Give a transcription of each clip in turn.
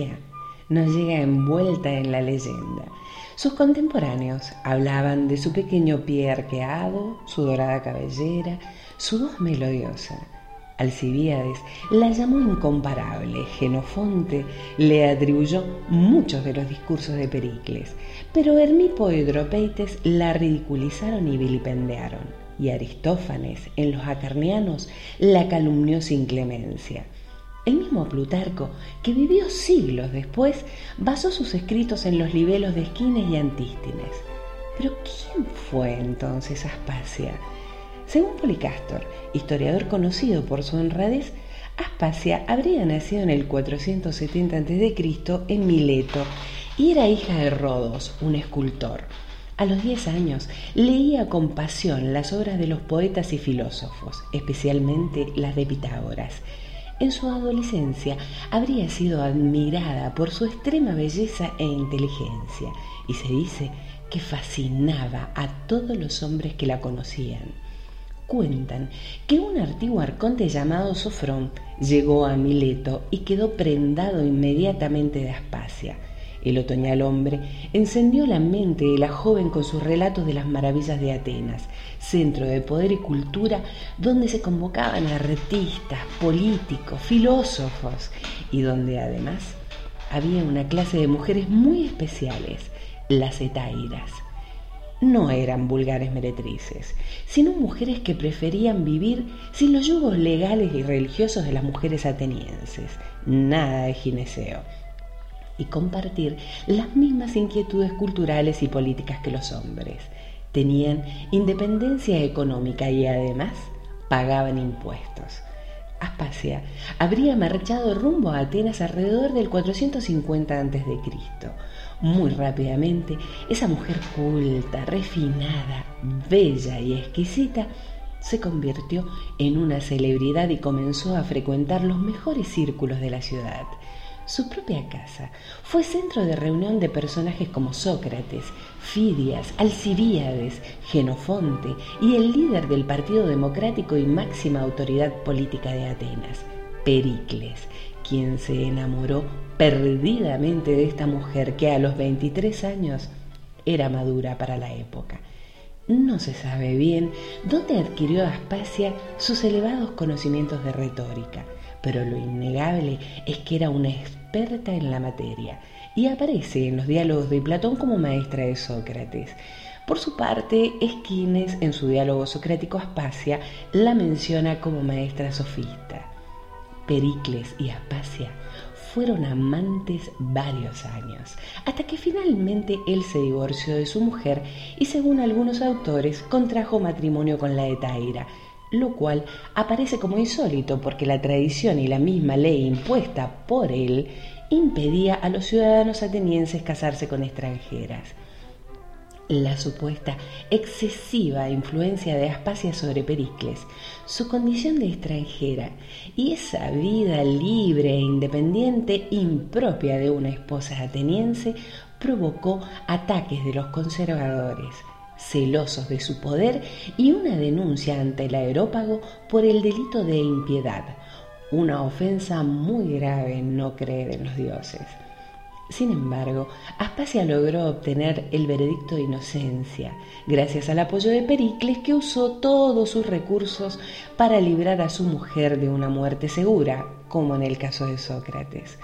Aspasia nos llega envuelta en la leyenda. Sus contemporáneos hablaban de su pequeño pie arqueado, su dorada cabellera, su voz melodiosa. Alcibíades la llamó incomparable, Genofonte le atribuyó muchos de los discursos de Pericles, pero Hermipo y Dropeites la ridiculizaron y vilipendiaron, y Aristófanes en los acarnianos la calumnió sin clemencia. El mismo Plutarco, que vivió siglos después, basó sus escritos en los libelos de Esquines y Antístines. Pero ¿quién fue entonces Aspasia? Según Policastor, historiador conocido por su honradez, Aspasia habría nacido en el 470 a.C. en Mileto y era hija de Rodos, un escultor. A los 10 años leía con pasión las obras de los poetas y filósofos, especialmente las de Pitágoras, en su adolescencia habría sido admirada por su extrema belleza e inteligencia y se dice que fascinaba a todos los hombres que la conocían. Cuentan que un antiguo arconte llamado Sofrón llegó a Mileto y quedó prendado inmediatamente de Aspasia el otoñal hombre encendió la mente de la joven con sus relatos de las maravillas de Atenas, centro de poder y cultura donde se convocaban artistas, políticos, filósofos y donde además había una clase de mujeres muy especiales, las etairas. No eran vulgares meretrices, sino mujeres que preferían vivir sin los yugos legales y religiosos de las mujeres atenienses, nada de gineceo y compartir las mismas inquietudes culturales y políticas que los hombres. Tenían independencia económica y además pagaban impuestos. Aspasia habría marchado rumbo a Atenas alrededor del 450 a.C. Muy rápidamente, esa mujer culta, refinada, bella y exquisita se convirtió en una celebridad y comenzó a frecuentar los mejores círculos de la ciudad. Su propia casa fue centro de reunión de personajes como Sócrates, Fidias, Alcibíades, Genofonte y el líder del Partido Democrático y máxima autoridad política de Atenas, Pericles, quien se enamoró perdidamente de esta mujer que a los 23 años era madura para la época. No se sabe bien dónde adquirió Aspasia sus elevados conocimientos de retórica, pero lo innegable es que era una experta en la materia y aparece en los diálogos de Platón como maestra de Sócrates. Por su parte, Esquines, en su diálogo socrático Aspasia, la menciona como maestra sofista. Pericles y Aspasia fueron amantes varios años, hasta que finalmente él se divorció de su mujer y según algunos autores contrajo matrimonio con la Etaira, lo cual aparece como insólito porque la tradición y la misma ley impuesta por él impedía a los ciudadanos atenienses casarse con extranjeras. La supuesta excesiva influencia de Aspasia sobre Pericles, su condición de extranjera y esa vida libre e independiente impropia de una esposa ateniense provocó ataques de los conservadores, celosos de su poder y una denuncia ante el aerópago por el delito de impiedad, una ofensa muy grave no creer en los dioses. Sin embargo, Aspasia logró obtener el veredicto de inocencia, gracias al apoyo de Pericles, que usó todos sus recursos para librar a su mujer de una muerte segura, como en el caso de Sócrates.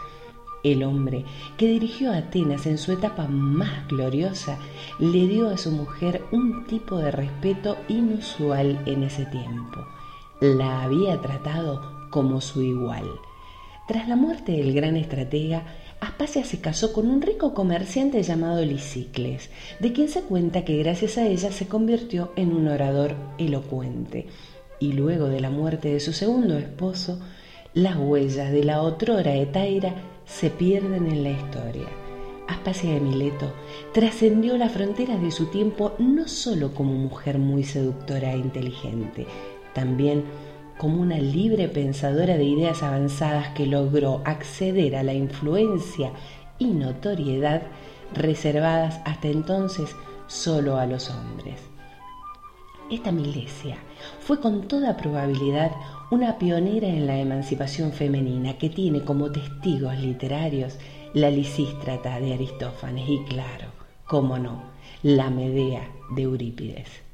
El hombre que dirigió a Atenas en su etapa más gloriosa le dio a su mujer un tipo de respeto inusual en ese tiempo. La había tratado como su igual. Tras la muerte del gran estratega, Aspasia se casó con un rico comerciante llamado Lisicles, de quien se cuenta que gracias a ella se convirtió en un orador elocuente. Y luego de la muerte de su segundo esposo, las huellas de la otrora Etaira se pierden en la historia. Aspasia de Mileto trascendió las fronteras de su tiempo no solo como mujer muy seductora e inteligente, también como una libre pensadora de ideas avanzadas que logró acceder a la influencia y notoriedad reservadas hasta entonces solo a los hombres. Esta Milesia fue con toda probabilidad una pionera en la emancipación femenina que tiene como testigos literarios la Lisístrata de Aristófanes y claro, cómo no, la Medea de Eurípides.